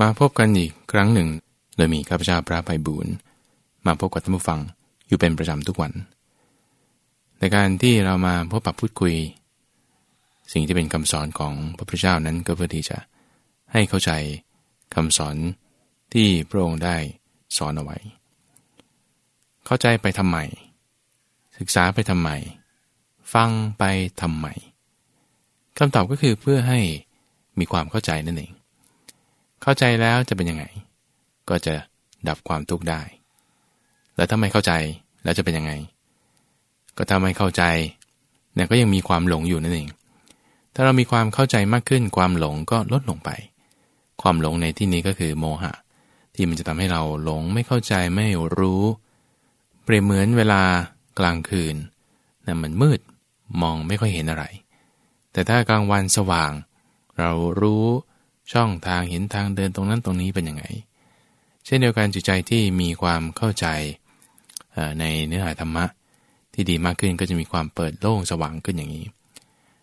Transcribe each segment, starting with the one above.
มาพบกันอีกครั้งหนึ่ง โดยมีข้าพเจ้าพระไพบูรณ์มาพบกับท่านผู้ฟังอยู่เป็นประจำทุกวัน ในการที่เรามาพบปะพูดคุย สิ่งที่เป็นคำสอนของพระพุทธเจ้านั้นก็เพื่อที่จะให้เข้าใจคำสอนที่พระองค์ได้สอนเอาไว้ เข้าใจไปทำไม ศึกษาไปทำไม ฟังไปทำไมคำตอบก็คือเพื่อให้มีความเข้าใจนั่นเอง เข้าใจแล้วจะเป็นยังไง ก็จะดับความทุกข์ได้ แล้วถ้าไม่เข้าใจแล้วจะเป็นยังไง ก็ถ้าไม่เข้าใจเนี่ยก็ยังมีความหลงอยู่นั่นเอง ถ้าเรามีความเข้าใจมากขึ้น ความหลงก็ลดลงไป ความหลงในที่นี้ก็คือโมหะ ที่มันจะทำให้เราหลงไม่เข้าใจไม่รู้ เปรียบเหมือนเวลากลางคืนนะมันมืดมองไม่ค่อยเห็นอะไร แต่ถ้ากลางวันสว่าง เรารู้ ช่องทางเห็นทางเดินตรงนั้นตรงนี้เป็นยังไง เช่นเดียวกันจิตใจที่มีความเข้าใจในเนื้อหาธรรมะที่ดีมากขึ้นก็จะมีความเปิดโล่งสว่างขึ้นอย่างนี้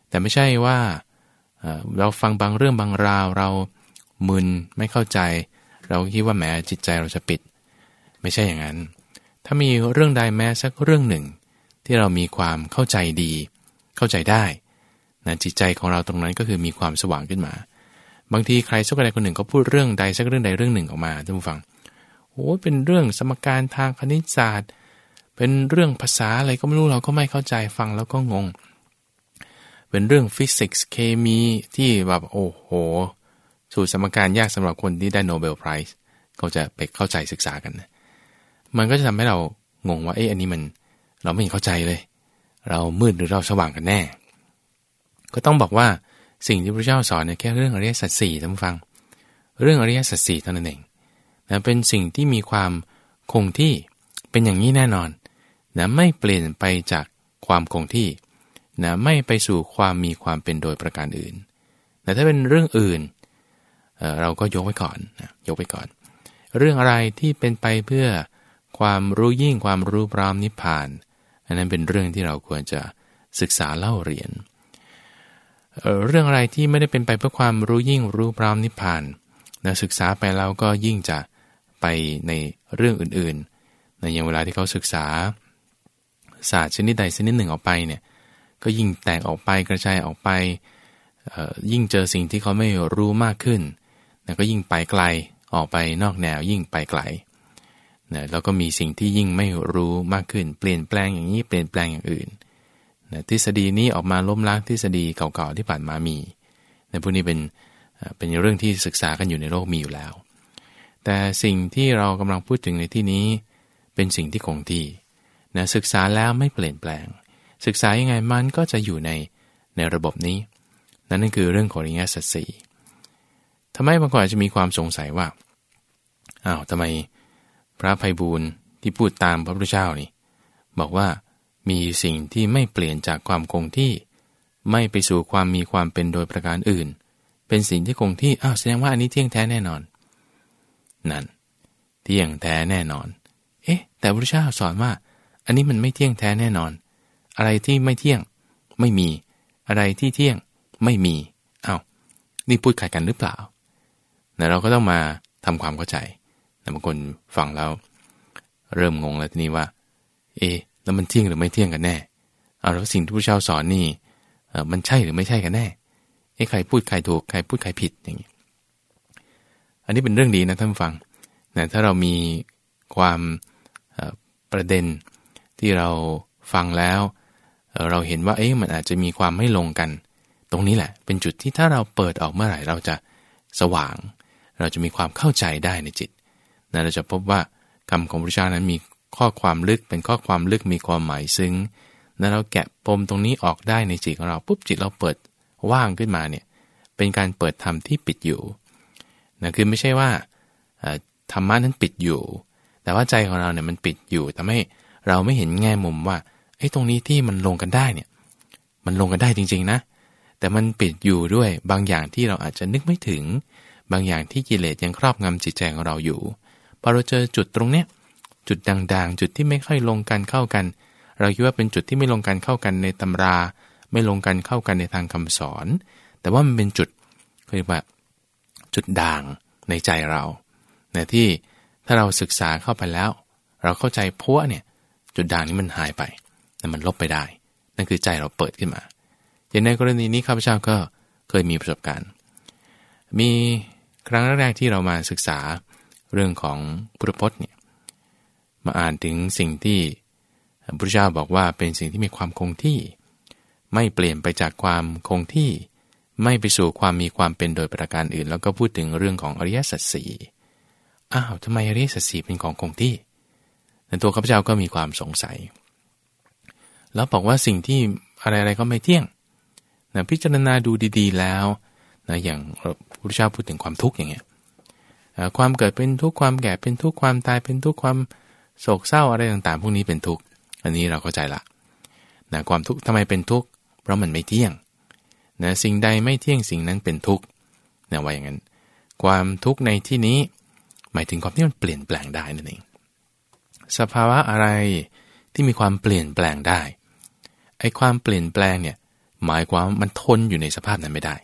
แต่ไม่ใช่ว่าเราฟังบางเรื่องบางราว เรามึนไม่เข้าใจ เราคิดว่าแหมจิตใจเราจะปิด ไม่ใช่อย่างนั้น ถ้ามีเรื่องใดแม้สักเรื่องหนึ่ง ที่เรามีความเข้าใจดี เข้าใจได้นะจิตใจของเราตรงนั้นก็คือมีความสว่างขึ้นมา บางทีใครสักคนใดคนหนึ่งก็พูดเรื่องใดสักเรื่องใดเรื่องหนึ่งออกมาท่านผู้ฟังโอ้เป็นเรื่องสมการทางคณิตศาสตร์ เป็นเรื่องภาษาอะไรก็ไม่รู้เราก็ไม่เข้าใจฟังแล้วก็งง เป็นเรื่องฟิสิกส์เคมีที่แบบโอ้โห สูตรสมการยากสำหรับคนที่ได้โนเบลไพรส์เขาจะไปเข้าใจศึกษากันมันก็จะทำให้เรางงว่าเอ๊ะอันนี้มันเราไม่เข้าใจเลย เรามืดหรือเราสว่างกันแน่ ก็ต้องบอกว่า สิ่งที่พระเจ้าสอนเนี่ยแค่เรื่องอริยสัจสี่ท่านฟัง เรื่องอริยสัจสี่เท่านั้นเองนะเป็นสิ่งที่มีความคงที่เป็นอย่างนี้แน่นอนนะไม่เปลี่ยนไปจากความคงที่นะไม่ไปสู่ความมีความเป็นโดยประการอื่น แต่ถ้าเป็นเรื่องอื่นเเราก็ยกไว้ก่อนนะยกไว้ก่อน เรื่องอะไรที่เป็นไปเพื่อความรู้ยิ่งความรู้พร้อมนิพพาน อันนั้นเป็นเรื่องที่เราควรจะศึกษาเล่าเรียน เเรื่องอะไรที่ไม่ได้เป็นไปเพื่อความรู้ยิ่งรู้พร้อมนิพพานนะศึกษาไปแล้วก็ยิ่งจะไปในเรื่องอื่นๆในอย่างเวลาที่เขาศึกษา ศาสตร์ชนิดใดชนิดหนึ่งออกไปเนี่ยก็ยิ่งแตกออกไปกระจายออกไปยิ่งเจอสิ่งที่เขาไม่รู้มากขึ้นนะก็ยิ่งไปไกลออกไปนอกแนวยิ่งไปไกลนะแล้วก็มีสิ่งที่ยิ่งไม่รู้มากขึ้น เปลี่ยนแปลงอย่างนี้เปลี่ยนแปลงอย่างอื่น นะทฤษฎีนี้ออกมาล้มล้างทฤษฎีเก่าๆที่ผ่านมามีในพวกนี้เป็นเป็นเรื่องที่ศึกษากันอยู่ในโลกมีอยู่แล้ว แต่สิ่งที่เรากำลังพูดถึงในที่นี้ เป็นสิ่งที่คงที่นะศึกษาแล้วไม่เปลี่ยนแปลง ศึกษายังไงมันก็จะอยู่ในในระบบนี้ นั่นนั่นคือเรื่องของอริยสัจสี่ทำไมบางคนอาจจะมีความสงสัยว่าอ้าวทำไมพระภัยบูรณ์ที่พูดตามพระพุทธเจ้านี่บอกว่า มีสิ่งที่ไม่เปลี่ยนจากความคงที่ ไม่ไปสู่ความมีความเป็นโดยประการอื่น เป็นสิ่งที่คงที่อ้าวแสดงว่าอันนี้เที่ยงแท้แน่นอน นั่น เที่ยงแท้แน่นอน เอ๊ะ แต่พระเจ้าสอนว่า อันนี้มันไม่เที่ยงแท้แน่นอน อะไรที่ไม่เที่ยง ไม่มี อะไรที่เที่ยง ไม่มีอา้าวนี่พูดขัดกันหรือเปล่าแต่เราก็ต้องมาทำความเข้าใจแต่บางคนฟังแล้ว เริ่มงงแล้วทีนี้ว่า เอ๊ะ แล้วมันเที่ยงหรือไม่เที่ยงกันแน่เอาแล้วสิ่งที่พระเจ้าสอนนี่เออมันใช่หรือไม่ใช่กันแน่เอ้ใครพูดใครถูกใครพูดใครผิดอย่างนี้อันนี้เป็นเรื่องดีนะท่านฟังนะถ้าเรามีความประเด็นที่เราฟังแล้ว เราเห็นว่าเอ๊ะมันอาจจะมีความไม่ลงกัน ตรงนี้แหละ เป็นจุดที่ถ้าเราเปิดออกเมื่อไหร่เราจะสว่าง เราจะมีความเข้าใจได้ในจิตนะเราจะพบว่าคำของพระเจ้านั้นมี ข้อความลึกเป็นข้อความลึกมีความหมายซึ้งนะเราแกะปมตรงนี้ออกได้ในจิตของเราปุ๊บจิตเราเปิดว่างขึ้นมาเนี่ยเป็นการเปิดธรรมที่ปิดอยู่นะคือไม่ใช่ว่าธรรมะนั้นปิดอยู่ แต่ว่าใจของเราเนี่ยมันปิดอยู่ทำให้เราไม่เห็นแง่มุมว่าไอ้ตรงนี้ที่มันลงกันได้เนี่ยมันลงกันได้จริง ๆนะ แต่มันปิดอยู่ด้วยบางอย่างที่เราอาจจะนึกไม่ถึง บางอย่างที่กิเลสยังครอบงำจิตใจของเราอยู่พอเราเจอจุดตรงเนี้ย จุดด่างๆ จุดที่ไม่ค่อยลงกันเข้ากัน เราคิดว่าเป็นจุดที่ไม่ลงกันเข้ากันในตำรา ไม่ลงกันเข้ากันในทางคำสอน แต่ว่ามันเป็นจุดเรียกว่าจุดด่างในใจเรานะที่ถ้าเราศึกษาเข้าไปแล้ว เราเข้าใจพวเนี่ยจุดด่างนี้มันหายไปแต่มันลบไปได้ นั่นคือใจเราเปิดขึ้นมา อย่างในกรณีนี้ข้าพเจ้าก็เคยมีประสบการณ์ มีครั้งแรกๆที่เรามาศึกษาเรื่องของพุทธพจน์เนี่ย มาอ่านถึงสิ่งที่พระเจ้าบอกว่าเป็นสิ่งที่มีความคงที่ ไม่เปลี่ยนไปจากความคงที่ ไม่ไปสู่ความมีความเป็นโดยประการอื่น แล้วก็พูดถึงเรื่องของอริยสัจสี่อ้าวทำไมอริยสัจสี่เป็นของคงที่ในตัวข้าพเจ้าก็มีความสงสัย แล้วบอกว่าสิ่งที่อะไรๆก็ไม่เที่ยงนะพิจารณาดูดีๆแล้วนะอย่างพระพุทธเจ้าพูดถึงความทุกข์อย่างเงี้ยความเกิดเป็นทุกข์ความแก่เป็นทุกข์ความตายเป็นทุกข์ความ โศกเศร้าอะไรต่างๆ พวกนี้เป็นทุกข์ อันนี้เราเข้าใจละนะความทุกข์ทำไมเป็นทุกข์ เพราะมันไม่เที่ยงนะสิ่งใดไม่เที่ยงสิ่งนั้นเป็นทุกข์นะว่าอย่างนั้น ความทุกข์ในที่นี้ หมายถึงความที่มันเปลี่ยนแปลงได้นั่นเอง สภาวะอะไรที่มีความเปลี่ยนแปลงได้ ไอ้ความเปลี่ยนแปลงเนี่ยหมายความมันทนอยู่ในสภาพนั้นไม่ได้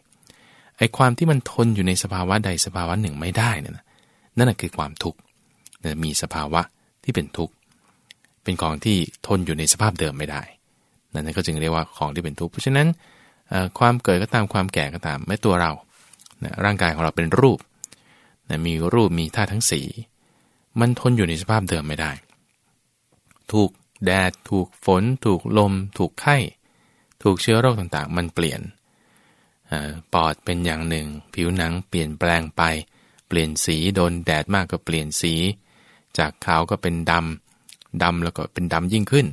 ไอ้ความที่มันทนอยู่ในสภาวะใดสภาวะหนึ่งไม่ได้นั่นนั่นคือความทุกข์มีสภาวะ ที่เป็นทุกข์ เป็นของที่ทนอยู่ในสภาพเดิมไม่ได้ นั่นก็จึงเรียกว่าของที่เป็นทุกข์ เพราะฉะนั้นความเกิดก็ตามความแก่ก็ตามไม่ตัวเราร่างกายของเราเป็นรูปมีรูปมีธาทั้งสี มันทนอยู่ในสภาพเดิมไม่ได้ ถูกแดด ถูกฝน ถูกลม ถูกไข้ ถูกเชื้อโรคต่างๆ มันเปลี่ยนปอดเป็นอย่างหนึ่ง ผิวหนังเปลี่ยนแปลงไป เปลี่ยนสี โดนแดดมากก็เปลี่ยนสี จากขาวก็เป็นดำดำแล้วก็เป็นดำยิ่งขึ้น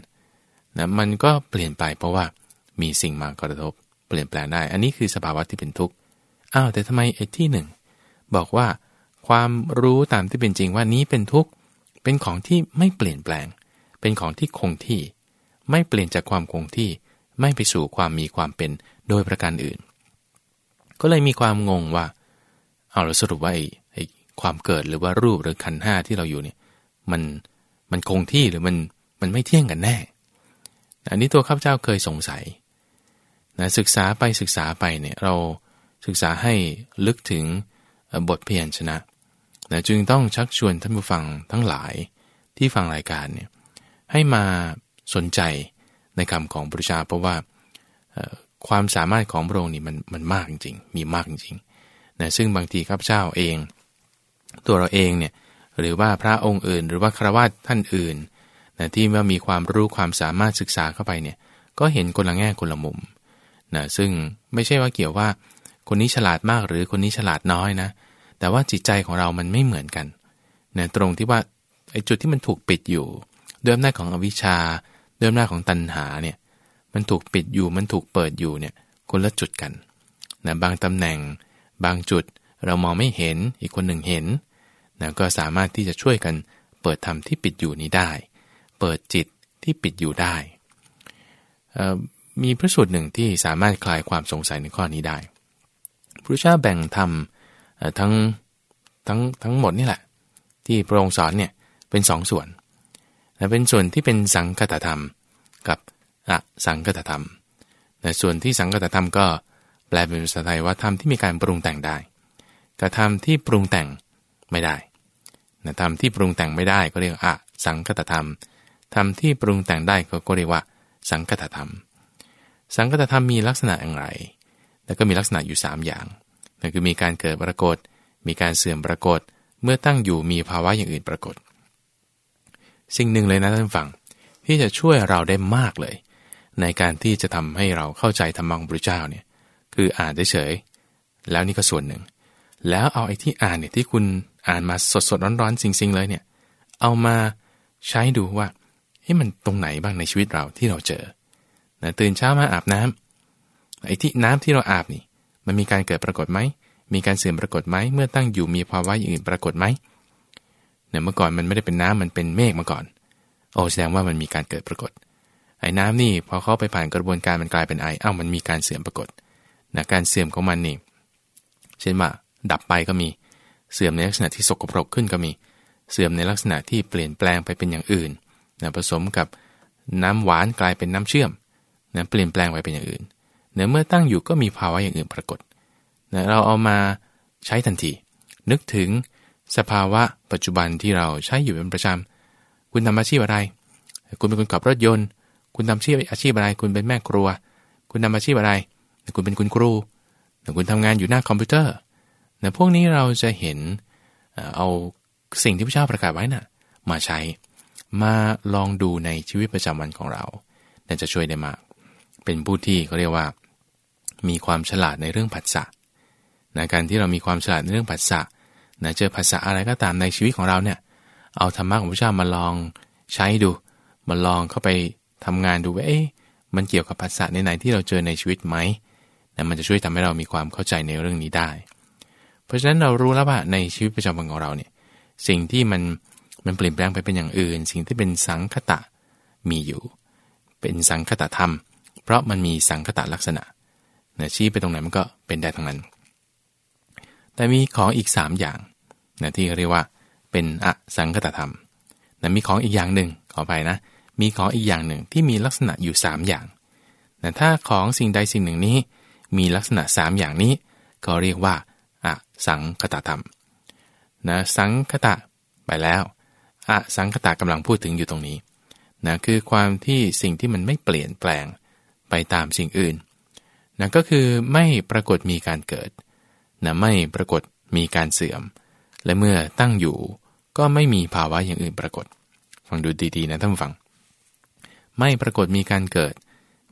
นะมันก็เปลี่ยนไปเพราะว่ามีสิ่งมากระทบ เปลี่ยนแปลงได้ อันนี้คือสภาวะที่เป็นทุกข์อ้าวแต่ทำไมไอ้ที่หนึ่งบอกว่าความรู้ตามที่เป็นจริงว่านี้เป็นทุกข์เป็นของที่ไม่เปลี่ยนแปลง เป็นของที่คงที่ ไม่เปลี่ยนจากความคงที่ ไม่ไปสู่ความมีความเป็นโดยประการอื่น ก็เลยมีความงงว่าเอาเราสรุปว่าไอ้ไอ้ความเกิดหรือว่ารูปหรือขันห้าที่เราอยู่เนี่ย มันมันคงที่หรือมันมันไม่เที่ยงกันแน่ อันนี้ตัวข้าพเจ้าเคยสงสัยนะศึกษาไปศึกษาไปเนี่ยเราศึกษาให้ลึกถึงบทเพียรชนะนะจึงต้องชักชวนท่านผู้ฟังทั้งหลายที่ฟังรายการเนี่ยให้มาสนใจในคำของพระเจ้าเพราะว่าความสามารถของพระองค์นี่มันมันมากจริงๆมีมากจริงๆนะซึ่งบางทีข้าพเจ้าเอง ตัวเราเองเนี่ย หรือว่าพระองค์อื่น หรือว่าครวญท่านอื่นนะที่ว่ามีความรู้ความสามารถศึกษาเข้าไปเนี่ยก็เห็นคนละแง่คนละมุมนะซึ่งไม่ใช่ว่าเกี่ยวว่า คนนี้ฉลาดมากหรือคนนี้ฉลาดน้อยนะ แต่ว่าจิตใจของเรามันไม่เหมือนกันนะตรงที่ว่าไอ้จุดที่มันถูกปิดอยู่ด้วยอำนาจของอวิชชาด้วยอำนาจของตัณหาเนี่ยมันถูกปิดอยู่มันถูกเปิดอยู่เนี่ยคนละจุดกันนะบางตำแหน่ง บางจุดเรามองไม่เห็นอีกคนหนึ่งเห็น นะก็สามารถที่จะช่วยกันเปิดธรรมที่ปิดอยู่นี้ได้ เปิดจิตที่ปิดอยู่ได้ มีพระสูตรหนึ่งที่สามารถคลายความสงสัยในข้อนี้ได้พระเจ้าแบ่งธรรมทั้งทั้งทั้งหมดนี่แหละ ที่พระองค์สอนเนี่ยเป็นสองส่วนเป็นส่วนที่เป็นสังคตธรรมกับอสังคตธรรมในส่วนที่สังคตธรรมก็แปลเป็นภาษาไทยว่าธรรมที่มีการปรุงแต่งได้กระทำที่ปรุงแต่งไม่ได้ นะธรรมที่ปรุงแต่งไม่ได้ก็เรียกอะสังคตธรรมธรรมที่ปรุงแต่งได้ก็เรียกว่า สังคตธรรม สังคตธรรมมีลักษณะอย่างไร แล้วก็มีลักษณะอยู่ 3 อย่างนั่นคือมีการเกิดปรากฏ มีการเสื่อมปรากฏ เมื่อตั้งอยู่มีภาวะอย่างอื่นปรากฏ สิ่งหนึ่งเลยนะท่านฟัง ที่จะช่วยเราได้มากเลย ในการที่จะทำให้เราเข้าใจธรรมะของพระเจ้าเนี่ยคืออ่านเฉยๆแล้วนี่ก็ส่วนหนึ่ง แล้วเอาไอ้ที่อ่านเนี่ยที่คุณอ่านมาสดๆร้อนๆจริงๆเลยเนี่ย เอามาใช้ดูว่าเฮ้มันตรงไหนบ้างในชีวิตเราที่เราเจอนะตื่นเช้ามาอาบน้ำไอ้ที่น้ำที่เราอาบนี่ มันมีการเกิดปรากฏไหม มีการเสื่อมปรากฏไหม เมื่อตั้งอยู่มีภาวะอย่างอื่นปรากฏไหมเนี่ยเมื่อก่อนมันไม่ได้เป็นน้ำมันเป็นเมฆมาก่อน โอ้แสดงว่ามันมีการเกิดปรากฏ ไอ้น้ำนี่พอเข้าไปผ่านกระบวนการมันกลายเป็นไออ้ามันมีการเสื่อมปรากฏนะการเสื่อมของมันนี่ เช่นว่า ดับไปก็มี เสื่อมในลักษณะที่สกปรกขึ้นก็มี เสื่อมในลักษณะที่เปลี่ยนแปลงไปเป็นอย่างอื่นนะผสมกับน้ำหวานกลายเป็นน้ำเชื่อมนะเปลี่ยนแปลงไปเป็นอย่างอื่นเนื่อเมื่อตั้งอยู่ก็มีภาวะอย่างอื่นปรากฏนะเราเอามาใช้ทันที นึกถึงสภาวะปัจจุบันที่เราใช้อยู่เป็นประจำ คุณทำอาชีพอะไร คุณเป็นคนขับรถยนต์ คุณทำอาชีพอาชีพอะไร คุณเป็นแม่ครัว คุณทำอาชีพอะไร คุณเป็นคุณครู คุณทำงานอยู่หน้าคอมพิวเตอร์ นะพวกนี้เราจะเห็นเอาสิ่งที่พระเจ้าประกาศไว้นะ่ะมาใช้มาลองดูในชีวิตประจำวันของเราน่าจะช่วยได้มาก เป็นผู้ที่เขาเรียกว่า มีความฉลาดในเรื่องผัสสะนะการที่เรามีความฉลาดในเรื่องผัสสะนะเจอภาษาอะไรก็ตามในชีวิตของเราเนี่ย เอาธรรมะของพระเจ้ามาลองใช้ดู มาลองเข้าไปทำงานดูว่าเอ๊ะมันเกี่ยวกับภาษาในไหนที่เราเจอในชีวิตไหมนะมันจะช่วยทำให้เรามีความเข้าใจในเรื่องนี้ได้ เพราะฉะนั้นเรารู้แล้วว่าในชีวิตประจำวันของเราเนี่ยสิ่งที่มันมันเปลี่ยนแปลงไปเป็นอย่างอื่น สิ่งที่เป็นสังคตะมีอยู่ เป็นสังคตะธรรม เพราะมันมีสังคตะลักษณะนะชี้ไปตรงไหนมันก็เป็นได้ทั้งนั้น แต่มีของอีก 3 อย่างนะที่เรียกว่าเป็นอสังคตธรรมนะมีของอีกอย่างหนึ่งขอไปนะ มีของอีกอย่างหนึ่งที่มีลักษณะอยู่ 3 อย่างนะถ้าของสิ่งใดสิ่งหนึ่งนี้ มีลักษณะ 3 อย่างนี้ ก็เรียกว่า อสังคตธรรมนะสังคตะไปแล้วอสังคตะกำลังพูดถึงอยู่ตรงนี้นะคือความที่สิ่งที่มันไม่เปลี่ยนแปลงไปตามสิ่งอื่นนะก็คือไม่ปรากฏมีการเกิดนะไม่ปรากฏมีการเสื่อม และเมื่อตั้งอยู่ก็ไม่มีภาวะอย่างอื่นปรากฏ ฟังดูดีๆนะท่านฟัง ไม่ปรากฏมีการเกิด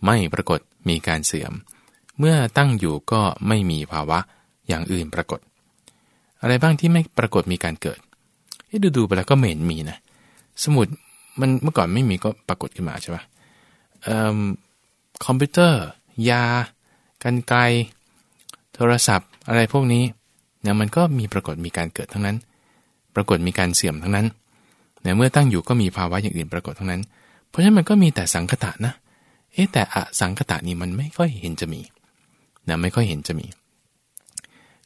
ไม่ปรากฏมีการเสื่อม เมื่อตั้งอยู่ก็ไม่มีภาวะ อย่างอื่นปรากฏ อะไรบ้างที่ไม่ปรากฏมีการเกิดดูดูไปแล้วก็ไม่เห็นมีนะ สมุดมันเมื่อก่อนไม่มีก็ปรากฏขึ้นมาใช่ปะคอมพิวเตอร์ ยา กันไกล โทรศัพท์ อะไรพวกนี้เนี่ยมันก็มีปรากฏมีการเกิดทั้งนั้น ปรากฏมีการเสื่อมทั้งนั้นเนี่ยเมื่อตั้งอยู่ก็มีภาวะอย่างอื่นปรากฏทั้งนั้น เพราะฉะนั้นมันก็มีแต่สังคตะนะเอ๊แต่อสังคตะนี่มันไม่ค่อยเห็นจะมีนะไม่ค่อยเห็นจะมี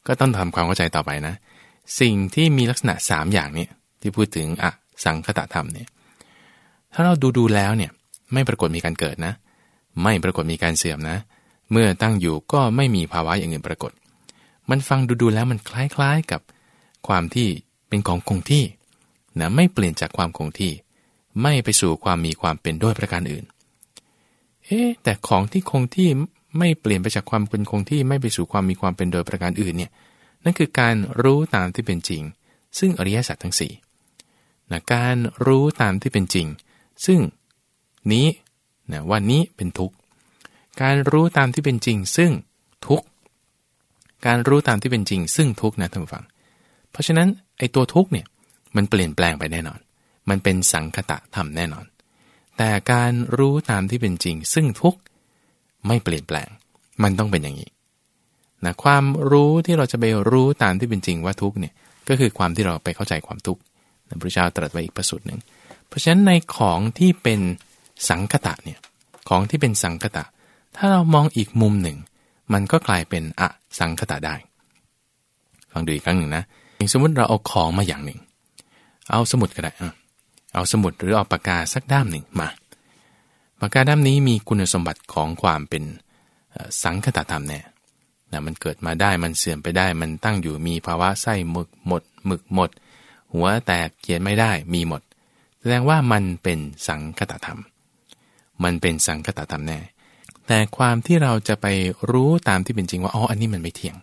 ก็ต้องทำความเข้าใจต่อไปนะ สิ่งที่มีลักษณะ 3 อย่างนี้ที่พูดถึงอะสังคตะธรรมเนี่ยถ้าเราดูดูแล้วเนี่ยไม่ปรากฏมีการเกิดนะ ไม่ปรากฏมีการเสื่อมนะ เมื่อตั้งอยู่ก็ไม่มีภาวะอย่างอื่นปรากฏ มันฟังดูๆแล้วมันคล้ายๆกับความที่เป็นของคงที่นะไม่เปลี่ยนจากความคงที่ ไม่ไปสู่ความมีความเป็นด้วยประการอื่น เอ๊แต่ของที่คงที่ ไม่เปลี่ยนไปจากความเป็นคงที่ไม่ไปสู่ความมีความเป็นโดยประการอื่นเนี่ยนั่นคือการรู้ตามที่เป็นจริง ซึ่งอริยสัจทั้ง4นะการรู้ตามที่เป็นจริง ซึ่งนี้นะว่านี้เป็นทุกข์การรู้ตามที่เป็นจริง ซึ่งทุกการรู้ตามที่เป็นจริง ซึ่งทุกนะท่านผู้ฟัง เพราะฉะนั้นไอ้ตัวทุกเนี่ยมันเปลี่ยนแปลงไปแน่นอน มันเป็นสังคตะธรรมแน่นอน แต่การรู้ตามที่เป็นจริง ซึ่งทุก ไม่เปลี่ยนแปลง มันต้องเป็นอย่างนี้นะความรู้ที่เราจะไปรู้ตามที่เป็นจริงว่าทุกเนี่ยก็คือความที่เราไปเข้าใจความทุกข์พระเจ้าตรัสไว้อีกประสูตรหนึ่ง เพราะฉะนั้นในของที่เป็นสังคตะเนี่ยของที่เป็นสังคตะ ถ้าเรามองอีกมุมหนึ่ง มันก็กลายเป็นอสังคตะได้ ฟังดูอีกครั้งหนึ่งนะสมมติเราเอาของมาอย่างหนึ่ง เอาสมุดก็ได้ เอาสมุดหรือเอาปากกาสักด้ามหนึ่งมา ปากกาด้ามนี้มีคุณสมบัติของความเป็นสังคตธรรมแน่นะมันเกิดมาได้มันเสื่อมไปได้ มันตั้งอยู่มีภาวะไส้หมึกหมดหมึกหมด หัวแตกเขียนไม่ได้มีหมด แสดงว่ามันเป็นสังคตธรรม มันเป็นสังคตธรรมแน่ แต่ความที่เราจะไปรู้ตามที่เป็นจริงว่าอ๋ออันนี้มันไม่เที่ยง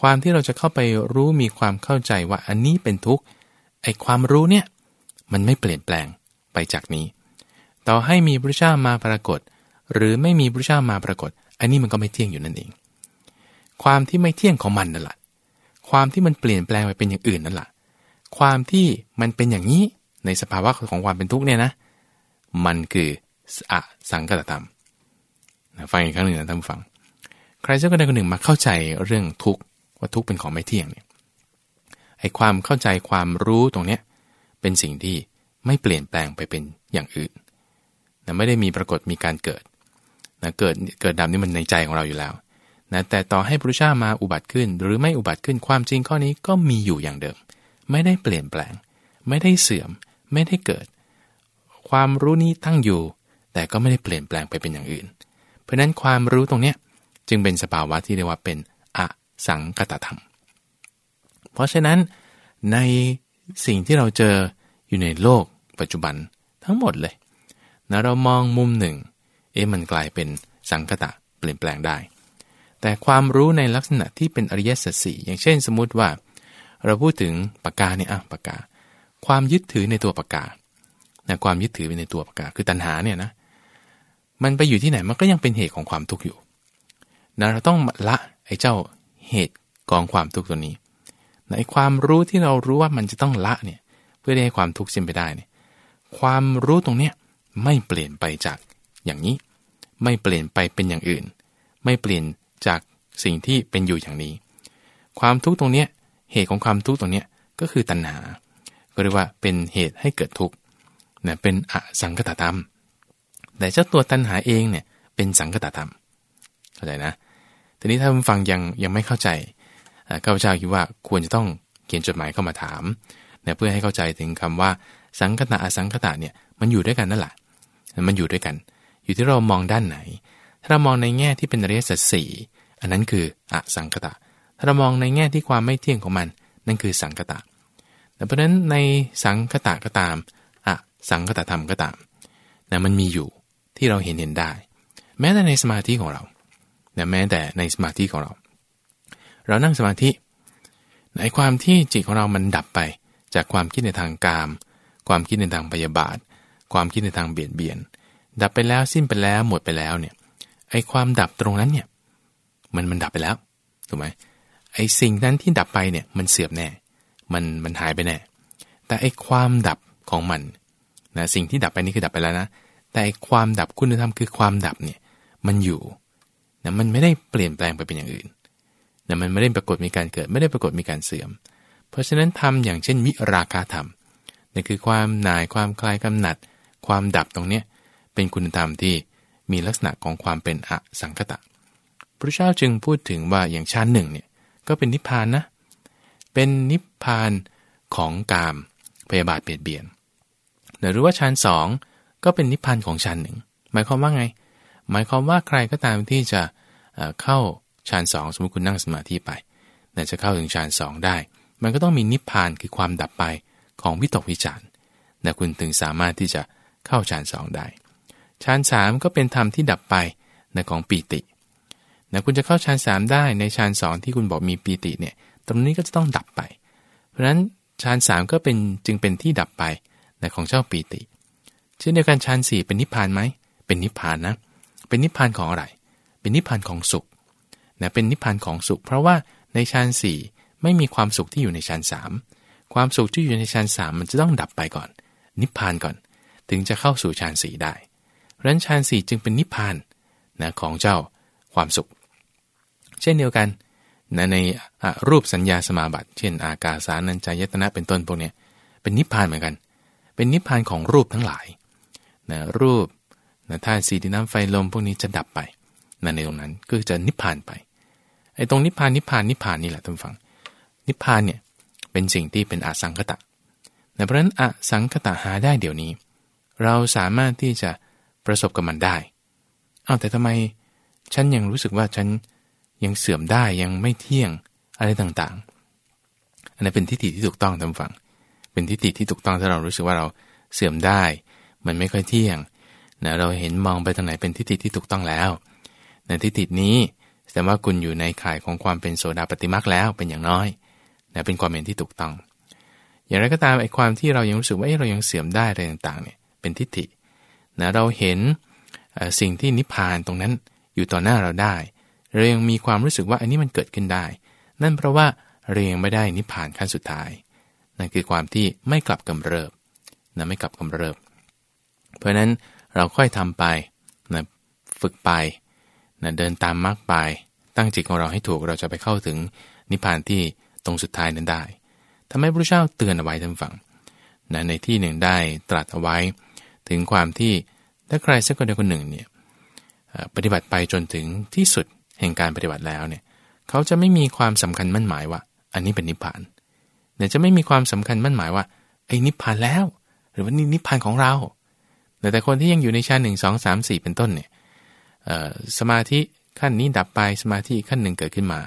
ความที่เราจะเข้าไปรู้มีความเข้าใจว่าอันนี้เป็นทุกข์ไอความรู้เนี่ยมันไม่เปลี่ยนแปลงไปจากนี้ ต่อให้มีพระเจ้ามาปรากฏ หรือไม่มีพระเจ้ามาปรากฏ อันนี้มันก็ไม่เที่ยงอยู่นั่นเอง ความที่ไม่เที่ยงของมันนั่นแหละความที่มันเปลี่ยนแปลงไปเป็นอย่างอื่นนั่นแหละความที่มันเป็นอย่างนี้ในสภาวะของความเป็นทุกข์เนี่ยนะ มันคืออสังกัตธรรมฟังอีกครั้งหนึ่งนะท่านฟัง ใครสักคนใดคนหนึ่งมาเข้าใจเรื่องทุกข์ว่าทุกข์เป็นของไม่เที่ยงเนี่ยไอ้ความเข้าใจความรู้ตรงเนี้ยเป็นสิ่งที่ไม่เปลี่ยนแปลงไปเป็นอย่างอื่น นะไม่ได้มีปรากฏมีการเกิดนะเกิดเกิดดำนี่มันในใจของเราอยู่แล้วนะแต่ต่อให้พระชามาอุบัติขึ้น หรือไม่อุบัติขึ้นความจริงข้อนี้ก็มีอยู่อย่างเดิม ไม่ได้เปลี่ยนแปลง ไม่ได้เสื่อม ไม่ได้เกิด ความรู้นี้ตั้งอยู่ แต่ก็ไม่ได้เปลี่ยนแปลงไปเป็นอย่างอื่น เพราะนั้นความรู้ตรงเนี้ยจึงเป็นสภาวะที่เรียกว่าเป็นอสังกตธรรม เพราะฉะนั้นในสิ่งที่เราเจออยู่ในโลกปัจจุบันทั้งหมดเลย นะเรามองมุมหนึ่ง เอ๊ะมันกลายเป็นสังคตะเปลี่ยนแปลงได้ แต่ความรู้ในลักษณะที่เป็นอริยสัจสี่อย่างเช่นสมมุติว่า เราพูดถึงปากกาเนี่ยอะปากกา ความยึดถือในตัวปากกานะความยึดถือในตัวปากกาคือตัณหาเนี่ยนะมันไปอยู่ที่ไหนมันก็ยังเป็นเหตุของความทุกข์อยู่นะเราต้องละไอ้เจ้าเหตุกองความทุกข์ตัวนี้ในความรู้ที่เรารู้ว่ามันจะต้องละเนี่ยเพื่อให้ความทุกข์สิ้นไปได้เนี่ยความรู้ตรงเนี้ย ไม่เปลี่ยนไปจากอย่างนี้ ไม่เปลี่ยนไปเป็นอย่างอื่น ไม่เปลี่ยนจากสิ่งที่เป็นอยู่อย่างนี้ ความทุกข์ตรงเนี้ยเหตุของความทุกข์ตรงเนี้ยก็คือตัณหา ก็เรียกว่าเป็นเหตุให้เกิดทุกข์นะเป็นอสังคตธรรม แต่เจ้าตัวตัณหาเองเนี่ยเป็นสังคตธรรมเข้าใจนะทีนี้ถ้าคุณฟังยังยังไม่เข้าใจข้าพเจ้าคิดว่าควรจะต้องเขียนจดหมายเข้ามาถามนะเพื่อให้เข้าใจถึงคำว่าสังคตะอสังคตะเนี่ยมันอยู่ด้วยกันนั่นแหละ มันอยู่ด้วยกัน อยู่ที่เรามองด้านไหน ถ้าเรามองในแง่ที่เป็นอริยสัจสี่อันนั้นคืออสังคตะ ถ้าเรามองในแง่ที่ความไม่เที่ยงของมัน นั่นคือสังคตะแต่เพราะนั้นในสังคตะก็ตามอะสังคตธรรมก็ตามนะมันมีอยู่ที่เราเห็นเห็นได้ แม้แต่ในสมาธิของเรานะแม้แต่ในสมาธิของเรา เรานั่งสมาธิในความที่จิตของเรามันดับไป จากความคิดในทางกาม ความคิดในทางพยาบาท ความคิดในทางเบียดเบียน ดับไปแล้วสิ้นไปแล้วหมดไปแล้วเนี่ยไอ้ความดับตรงนั้นเนี่ยมันมันดับไปแล้วถูกไหมไอ้สิ่งนั้นที่ดับไปเนี่ยมันเสื่อมแน่ มันมันหายไปแน่ แต่ไอ้ความดับของมันนะสิ่งที่ดับไปนี่คือดับไปแล้วนะ แต่ไอ้ความดับคุณธรรมคือความดับเนี่ยมันอยู่นะมันไม่ได้เปลี่ยนแปลงไปเป็นอย่างอื่นนะมันไม่ได้ปรากฏมีการเกิด ไม่ได้ปรากฏมีการเสื่อม เพราะฉะนั้นทำอย่างเช่นวิราคาธรรมนั่นคือความหน่ายความคลายกำหนัด ความดับตรงเนี้ยเป็นคุณธรรมที่มีลักษณะของความเป็นอสังคตะ พระเจ้าจึงพูดถึงว่าอย่างชั้นหนึ่งเนี่ยก็เป็นนิพพานนะ เป็นนิพพานของกามพยาบาทเบียดเบียน หรือว่าชั้นสองก็เป็นนิพพานของชั้นหนึ่งหมายความว่าไง หมายความว่าใครก็ตามที่จะเข้าฌานสองสมมติคุณนั่งสมาธิไปน่จะเข้าถึงฌานสองได้ มันก็ต้องมีนิพพานคือความดับไปของวิตกวิจารนะคุณถึงสามารถที่จะ เข้าฌานสองได้ฌานสามก็เป็นธรรมที่ดับไปนะของปีตินะคุณจะเข้าฌานสามได้ในฌานสองที่คุณบอกมีปีติเนี่ยตรงนี้ก็จะต้องดับไป เพราะฉะนั้นฌานสามก็เป็นจึงเป็นที่ดับไปนะของเจ้าปีติเช่นเดียวกันฌานสี่เป็นนิพพานไหมเป็นนิพพานนะเป็นนิพพานของอะไร เป็นนิพพานของสุขนะเป็นนิพพานของสุข เพราะว่าในฌานสี่ไม่มีความสุขที่อยู่ในฌานสามความสุขที่อยู่ในฌานสามมันจะต้องดับไปก่อน นิพพานก่อน ถึงจะเข้าสู่ฌานสีได้รั้นฌานสี่จึงเป็นนิพพานนะของเจ้าความสุข เช่นเดียวกันนะในรูปสัญญาสมาบัติ เช่น อากาสานัญจายตนะเป็นต้นพวกนี้เป็นนิพพานเหมือนกัน เป็นนิพพานของรูปทั้งหลายนะรูปนะธาตุสีดินน้ำไฟลมพวกนี้จะดับไปนั่นในตรงนั้นก็จะนิพพานไปไอ้ตรงนิพพานนิพพานนิพพานนี่แหละท่านฟัง นิพพานเนี่ยเป็นสิ่งที่เป็นอสังคตะแต่เพราะนั้นอสังคตะหาได้เดี๋ยวนี้ เราสามารถที่จะประสบกับมันได้ เอาแต่ทำไมฉันยังรู้สึกว่าฉันยังเสื่อมได้ยังไม่เที่ยงอะไรต่างๆ อันนั้นเป็นทิฏฐิที่ถูกต้องท่านฟัง เป็นทิฏฐิที่ถูกต้องถ้าเรารู้สึกว่าเราเสื่อมได้ มันไม่ค่อยเที่ยงนะเราเห็นมองไปทางไหนเป็นทิฏฐิที่ถูกต้องแล้วในทิฏฐินี้แสดงว่าคุณอยู่ในข่ายของความเป็นโสดาปฏิมักแล้วเป็นอย่างน้อยนะเป็นความเห็นที่ถูกต้อง อย่างไรก็ตามไอ้ความที่เรายังรู้สึกว่าเรายังเสื่อมได้อะไรต่างๆเนี่ย เป็นทิฏฐินะเราเห็นสิ่งที่นิพพานตรงนั้นอยู่ต่อหน้าเราได้ เรายังมีความรู้สึกว่าอันนี้มันเกิดขึ้นได้ นั่นเพราะว่าเรายังไม่ได้นิพพานขั้นสุดท้าย นั่นคือความที่ไม่กลับกำเริบนะไม่กลับกำเริบ เพราะนั้นเราค่อยทำไปนะฝึกไปนะเดินตามมรรคไป ตั้งจิตของเราให้ถูกเราจะไปเข้าถึงนิพพานที่ตรงสุดท้ายนั้นได้ทำให้พระเจ้าเตือนเอาไว้ท่านฟังนะในที่หนึ่งได้ตรัสเอาไว้ ถึงความที่ถ้าใครสักคนใดคนหนึ่งเนี่ยปฏิบัติไปจนถึงที่สุดแห่งการปฏิบัติแล้วเนี่ยเขาจะไม่มีความสำคัญมั่นหมายว่า อันนี้เป็นนิพพานเนี่ยจะไม่มีความสำคัญมั่นหมายว่าไอ้นิพพานแล้ว หรือว่านี่นิพพานของเรา แต่แต่คนที่ยังอยู่ในชั้นหนึ่งสองสามสี่เป็นต้นเนี่ยสมาธิขั้นนี้ดับไปสมาธิขั้นหนึ่งเกิดขึ้นมา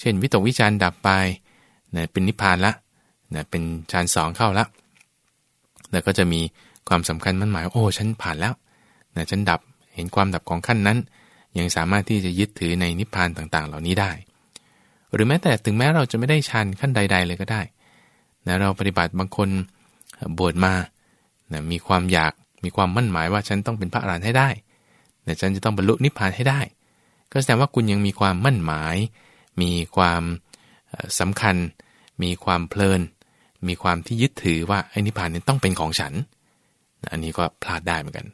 เช่น วิตกวิจารดับไปเนะเป็นนิพพานละเนะเป็นฌานสองเข้าละแล้วก็จะมี ความสำคัญมั่นหมายโอ้ฉันผ่านแล้วนะฉันดับเห็นความดับของขั้นนั้น ยังสามารถที่จะยึดถือในนิพพานต่างๆ เหล่านี้ได้ หรือแม้แต่ถึงแม้เราจะไม่ได้ฌานขั้นใด ๆ เลยก็ได้นะเราปฏิบัติบางคนบวชมานะมีความอยากมีความมั่นหมายว่าฉันต้องเป็นพระอรหันต์ให้ได้นะฉันจะต้องบรรลุนิพพานให้ได้ ก็แสดงว่าคุณยังมีความมั่นหมาย มีความสำคัญ มีความเพลิน มีความที่ยึดถือว่าไอ้นิพพานนี้ต้องเป็นของฉัน อันนี้ก็พลาดได้เหมือนกัน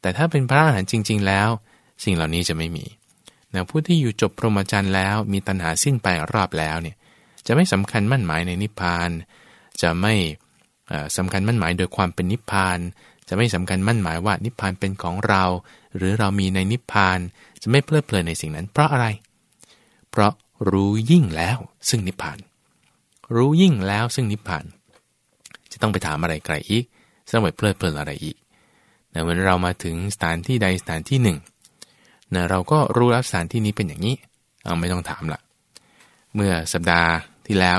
แต่ถ้าเป็นพระอรหันต์จริง ๆ แล้ว สิ่งเหล่านี้จะไม่มีนะผู้ที่อยู่จบพรหมจรรย์แล้ว มีตัณหาสิ้นไปรอบแล้วเนี่ยจะไม่สำคัญมั่นหมายในนิพพาน จะไม่สำคัญมั่นหมายโดยความเป็นนิพพาน จะไม่สำคัญมั่นหมายว่านิพพานเป็นของเรา หรือเรามีในนิพพาน จะไม่เพลิดเพลินในสิ่งนั้น เพราะอะไร เพราะรู้ยิ่งแล้วซึ่งนิพพาน รู้ยิ่งแล้วซึ่งนิพพาน จะต้องไปถามอะไรไกลอีก สมัยเพลิดเพลินอะไรอีกนะเมื่อเรามาถึงสถานที่ใดสถานที่หนึ่งนะเราก็รู้แล้วสถานที่นี้เป็นอย่างนี้ เอาไม่ต้องถามละเมื่อสัปดาห์ที่แล้ว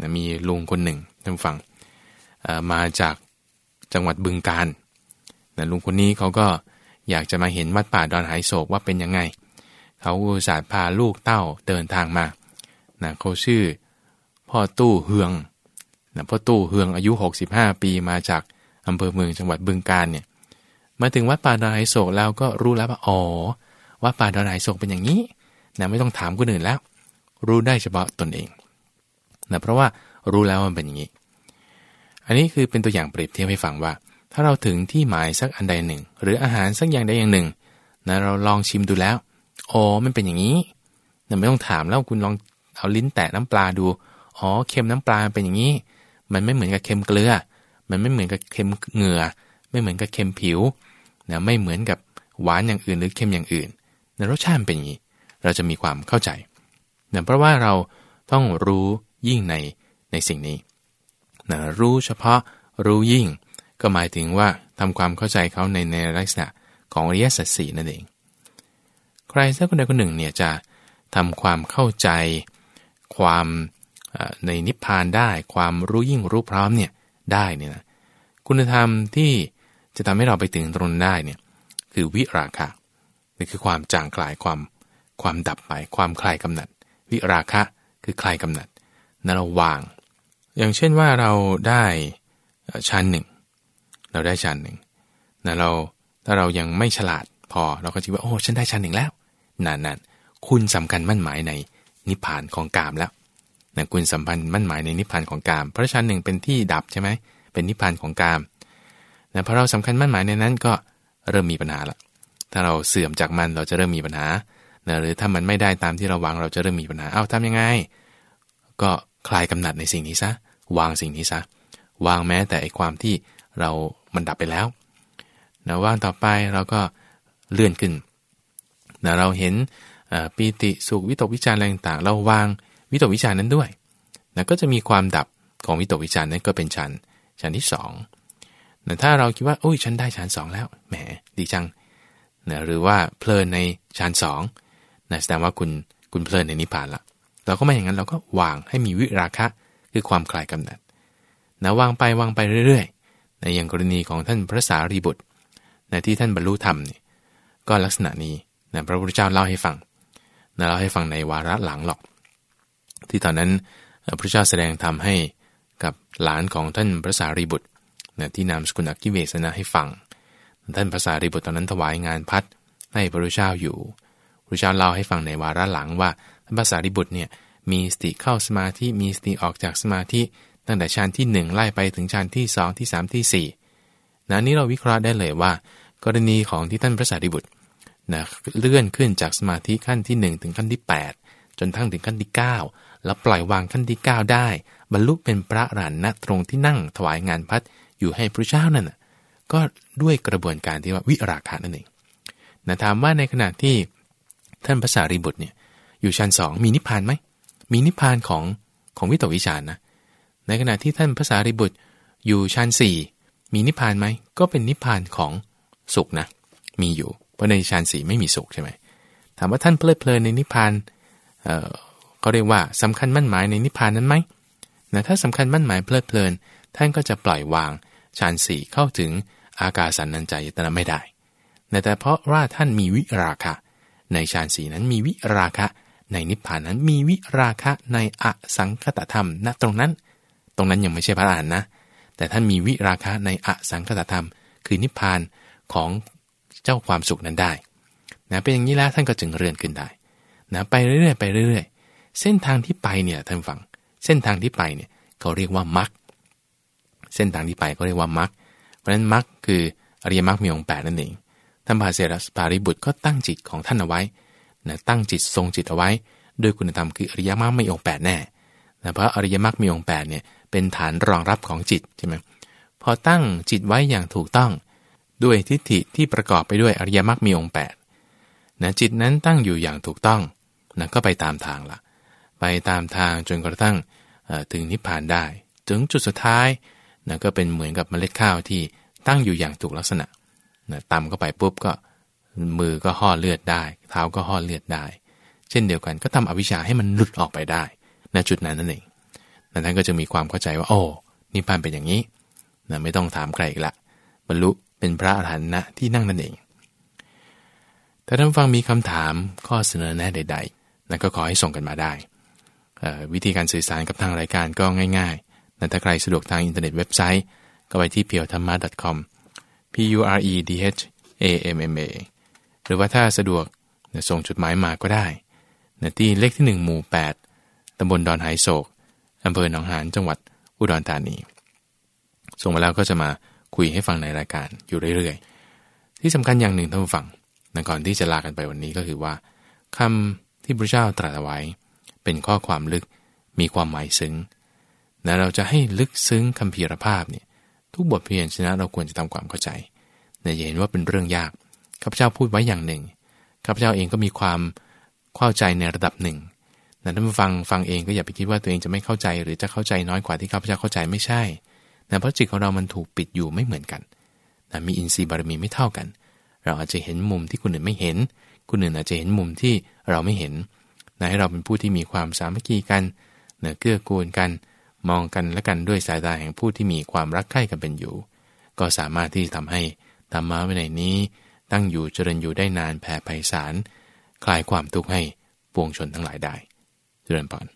นะมีลุงคนหนึ่งท่านฟังมาจากจังหวัดบึงการนะลุงคนนี้เขาก็อยากจะมาเห็นวัดป่าดอนหายโศกว่าเป็นยังไง เขาอุตส่าห์พาลูกเต้าเดินทางมานะเขาชื่อพ่อตู้เฮืองนะพ่อตู้เฮืองอายุ 65 ปีมาจาก อำเภอเมืองจังหวัดบึงการเนี่ยมาถึงวัดป่าดอนหโศกแล้วก็รู้แล้วว่าอ๋อวัดป่าดอนหโศกเป็นอย่างนี้นะไม่ต้องถามคนอื่นแล้ว รู้ได้เฉพาะตนเองนะเพราะว่ารู้แล้วมันเป็นอย่างนี้ อันนี้คือเป็นตัวอย่างเปรียบเทียบให้ฟังว่า ถ้าเราถึงที่หมายสักอันใดหนึ่ง หรืออาหารสักอย่างใดอย่างหนึ่งนะเราลองชิมดูแล้วอ๋อมันเป็นอย่างนี้นะไม่ต้องถามแล้วคุณลองเอาลิ้นแตะน้ำปลาดูอ๋อเค็มน้ำปลาเป็นอย่างนี้ มันไม่เหมือนกับเค็มเกลือ มันไม่เหมือนกับเค็มเหงื่อ ไม่เหมือนกับเค็มผิวนะไม่เหมือนกับหวานอย่างอื่นหรือเค็มอย่างอื่นนะรสชาติเป็นอย่างนี้ เราจะมีความเข้าใจนะเพราะว่าเราต้องรู้ยิ่งในในสิ่งนี้นะรู้เฉพาะรู้ยิ่ง ก็หมายถึงว่าทำความเข้าใจเขาในในลักษณะของอริยสัจสี่นั่นเอง ใครสักคนใดคนหนึ่งเนี่ยจะทำความเข้าใจ ความในนิพพานได้ ความรู้ยิ่งรู้พร้อมเนี่ย ได้เนี่ยนะคุณธรรมที่จะทำให้เราไปถึงตรงได้เนี่ยคือวิราคะนี่คือความจางคลายความความดับไปความคลายกำหนัด วิราคะคือคลายกำหนัดนั่นเราวาง อย่างเช่นว่าเราได้ชั้นหนึ่ง เราได้ชั้นหนึ่งนะเราถ้าเรายังไม่ฉลาดพอเราก็คิดว่าโอ้ฉันได้ชั้นหนึ่งแล้วนั่นนั่นคุณสำคัญมั่นหมายในนิพพานของกามแล้ว นะคุณสัมพันธ์มั่นหมายในนิพพานของกาม เพราะชั้นหนึ่งเป็นที่ดับใช่ไหมเป็นนิพพานของกามนะพอเราสำคัญมั่นหมายในนั้นก็เริ่มมีปัญหาละถ้าเราเสื่อมจากมันเราจะเริ่มมีปัญหานะหรือถ้ามันไม่ได้ตามที่เราวางเราจะเริ่มมีปัญหา เอาทำยังไง ก็คลายกำหนัดในสิ่งนี้ซะ วางสิ่งนี้ซะ วางแม้แต่ไอความที่เรามันดับไปแล้วนะวางต่อไปเราก็เลื่อนขึ้นนะเราเห็นปีติสุขวิตกวิจารอะไรต่างเราวาง วิตกวิจารนั้นด้วยนะก็จะมีความดับของวิตกวิจารนั้นก็เป็นชั้นชั้นที่2นะถ้าเราคิดว่าโอ้ยชั้นได้ชั้น2 แล้วแหมดีจังนะหรือว่าเพลินในชั้นสองนะแสดงว่าคุณคุณเพลินในนิพพานละเราก็ไม่อย่างนั้นเราก็วางให้มีวิราคะคือความคลายกำหนัดนะวางไปวางไปเรื่อยๆในอย่างกรณีของท่านพระสารีบุตรในที่ท่านบรรลุธรรมนี่ก็ลักษณะนี้นะพระพุทธเจ้าเล่าให้ฟังนะเล่าให้ฟังในวาระหลังหรอก ที่ตอนนั้นพระเจ้าแสดงธรรมให้กับหลานของท่านพระสารีบุตรนะที่นามสกุลอักกิเวสนะให้ฟัง ท่านพระสารีบุตรตอนนั้นถวายงานพัดให้พระพุทธเจ้าอยู่พระเจ้าเล่าให้ฟังในวาระหลังว่าท่านพระสารีบุตรเนี่ยมีสติเข้าสมาธิมีสติออกจากสมาธิตั้งแต่ฌานที่ 1 ไล่ไปถึงฌานที่ 2 ที่ 3 ที่ 4นะนี้เราวิเคราะห์ได้เลยว่า กรณีของที่ท่านพระสารีบุตรนะเลื่อนขึ้นจากสมาธิขั้นที่ 1 ถึงขั้นที่ 8 จนทั้งถึงขั้นที่ 9 แล้วปล่อยวางขั้นที่ 9 ได้ บรรลุเป็นพระอรหันต์ณตรงที่นั่งถวายงานพัดอยู่ให้พระเจ้านั่นก็ด้วยกระบวนการที่ว่าวิราคานั่นเองนะถามว่าในขณะที่ท่านพระสารีบุตรเนี่ยอยู่ชั้นสองมีนิพพานไหมมีนิพพานของของวิตกวิจารนะในขณะที่ท่านพระสารีบุตรอยู่ชั้นสี่มีนิพพานไหมก็เป็นนิพพานของสุขนะมีอยู่เพราะในชั้นสี่ไม่มีสุขใช่ไหมถามว่าท่านเพลิดเพลินในนิพพาน เขาเรียกว่าสำคัญมั่นหมายในนิพพานนั้นไหมนะถ้าสำคัญมั่นหมายเพลิดเพลิน ท่านก็จะปล่อยวางฌานสี่เข้าถึงอากาสันนันใจยตนะไม่ได้ แต่เพราะว่าท่านมีวิราคะ ในฌานสีนั้นมีวิราคะ ในนิพพานนั้นมีวิราคะในอสังคตธรรมณตรงนั้น ตรงนั้นยังไม่ใช่พระอรหันต์นะ แต่ท่านมีวิราคะในอสังคตธรรม คือนิพพานของเจ้าความสุขนั้นได้นะเป็นอย่างนี้แล้วท่านก็จึงเรือนขึ้นได้นะไปเรื่อยๆไปเรื่อยๆ เส้นทางที่ไปเนี่ยท่านฟัง เส้นทางที่ไปเนี่ยเขาเรียกว่ามรรคเส้นทางที่ไปเขาเรียกว่ามรรคเพราะฉะนั้นมรรคคืออริยมรรคมีองค์แปดนั่นเองท่านพาเสรสปาริบุตรก็ตั้งจิตของท่านเอาไว้นะตั้งจิตทรงจิตเอาไว้ด้วยคุณธรรมคืออริยมรรคมีองค์แปดแน่นะเพราะอริยมรรคมีองค์แปดเนี่ยเป็นฐานรองรับของจิตใช่ไหมพอตั้งจิตไว้อย่างถูกต้อง ด้วยทิฏฐิที่ประกอบไปด้วยอริยมรรคมีองค์แปดนะจิตนั้นตั้งอยู่อย่างถูกต้องนะก็ไปตามทางละ ไปตามทางจนกระทั่งถึงนิพพานได้ ถึงจุดสุดท้ายนะก็เป็นเหมือนกับเมล็ดข้าวที่ตั้งอยู่อย่างถูกลักษณะนะตำเข้าไปปุ๊บก็มือก็ห่อเลือดได้ เท้าก็ห่อเลือดได้ เช่นเดียวกันก็ทำอวิชชาให้มันหลุดออกไปได้ณจุดนั้นนั่นเองนั้นท่านก็จะมีความเข้าใจว่า โอ้นิพพานเป็นอย่างนี้นะไม่ต้องถามใครอีกละบรรลุเป็นพระอรหันต์ณที่นั่งนั่นเองถ้าท่านฟังมีคำถามข้อเสนอแนะใดๆนั่นก็ขอให้ส่งกันมาได้ วิธีการสื่อสารกับทางรายการก็ง่ายๆนั่ถ้าใครสะดวกทางอินเทอร์เน็ตเว็บไซต์ ก็ไปที่ p u r e t h a m m a com p u r e d h a m m a หรือว่าถ้าสะดวกส่งจดหมายมาก็ได้ที่เลขที่ 1 หมู่ 8ตำบลดอนไหโศกอำเภอหนองหานจังหวัดอุดรธานี ส่งมาแล้วก็จะมาคุยให้ฟังในรายการอยู่เรื่อยๆ ที่สำคัญอย่างหนึ่งท่านผู้ฟังนะก่อนที่จะลากันไปวันนี้ก็คือว่าคำที่พระเจ้าตรัสไว้ เป็นข้อความลึกมีความหมายซึ้งนะเราจะให้ลึกซึ้งคำพีรภาพเนี่ยทุกบทเพียนชนะเราควรจะทำความเข้าใจนะอย่าเห็นว่าเป็นเรื่องยากข้าพเจ้าพูดไว้อย่างหนึ่งข้าพเจ้าเองก็มีความเข้าใจในระดับหนึ่งนะท่านฟังฟังเองก็อย่าไปคิดว่าตัวเองจะไม่เข้าใจ หรือจะเข้าใจน้อยกว่าที่ข้าพเจ้าเข้าใจไม่ใช่นะเพราะจิตของเรามันถูกปิดอยู่ไม่เหมือนกันนะมีอินทรีย์บารมีไม่เท่ากัน เราอาจจะเห็นมุมที่คนอื่นไม่เห็น คนอื่นอาจจะเห็นมุมที่เราไม่เห็น นะให้เราเป็นผู้ที่มีความสามัคคีกันเนือเกื้อกูลกัน มองกันและกันด้วยสายตาแห่งผู้ที่มีความรักใคร่กันเป็นอยู่ ก็สามารถที่จะทำให้ธรรมะวินัยนี้ ตั้งอยู่เจริญอยู่ได้นานแผ่ไพศาลคลายความทุกข์ให้ปวงชนทั้งหลายได้เจริญพร